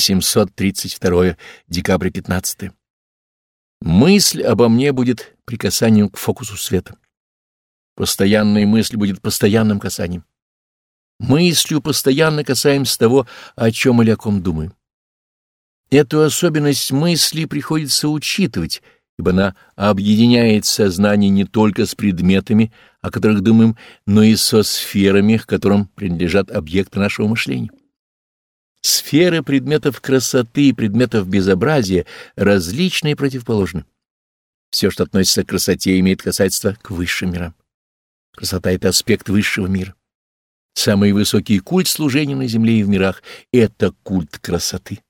732 декабря 15. Мысль обо мне будет прикасанием к фокусу света. Постоянная мысль будет постоянным касанием. Мыслью постоянно касаемся того, о чем или о ком думаем. Эту особенность мысли приходится учитывать, ибо она объединяет сознание не только с предметами, о которых думаем, но и со сферами, к которым принадлежат объекты нашего мышления. Сферы предметов красоты и предметов безобразия различны и противоположны. Все, что относится к красоте, имеет касательство к высшим мирам. Красота — это аспект высшего мира. Самый высокий культ служения на земле и в мирах — это культ красоты.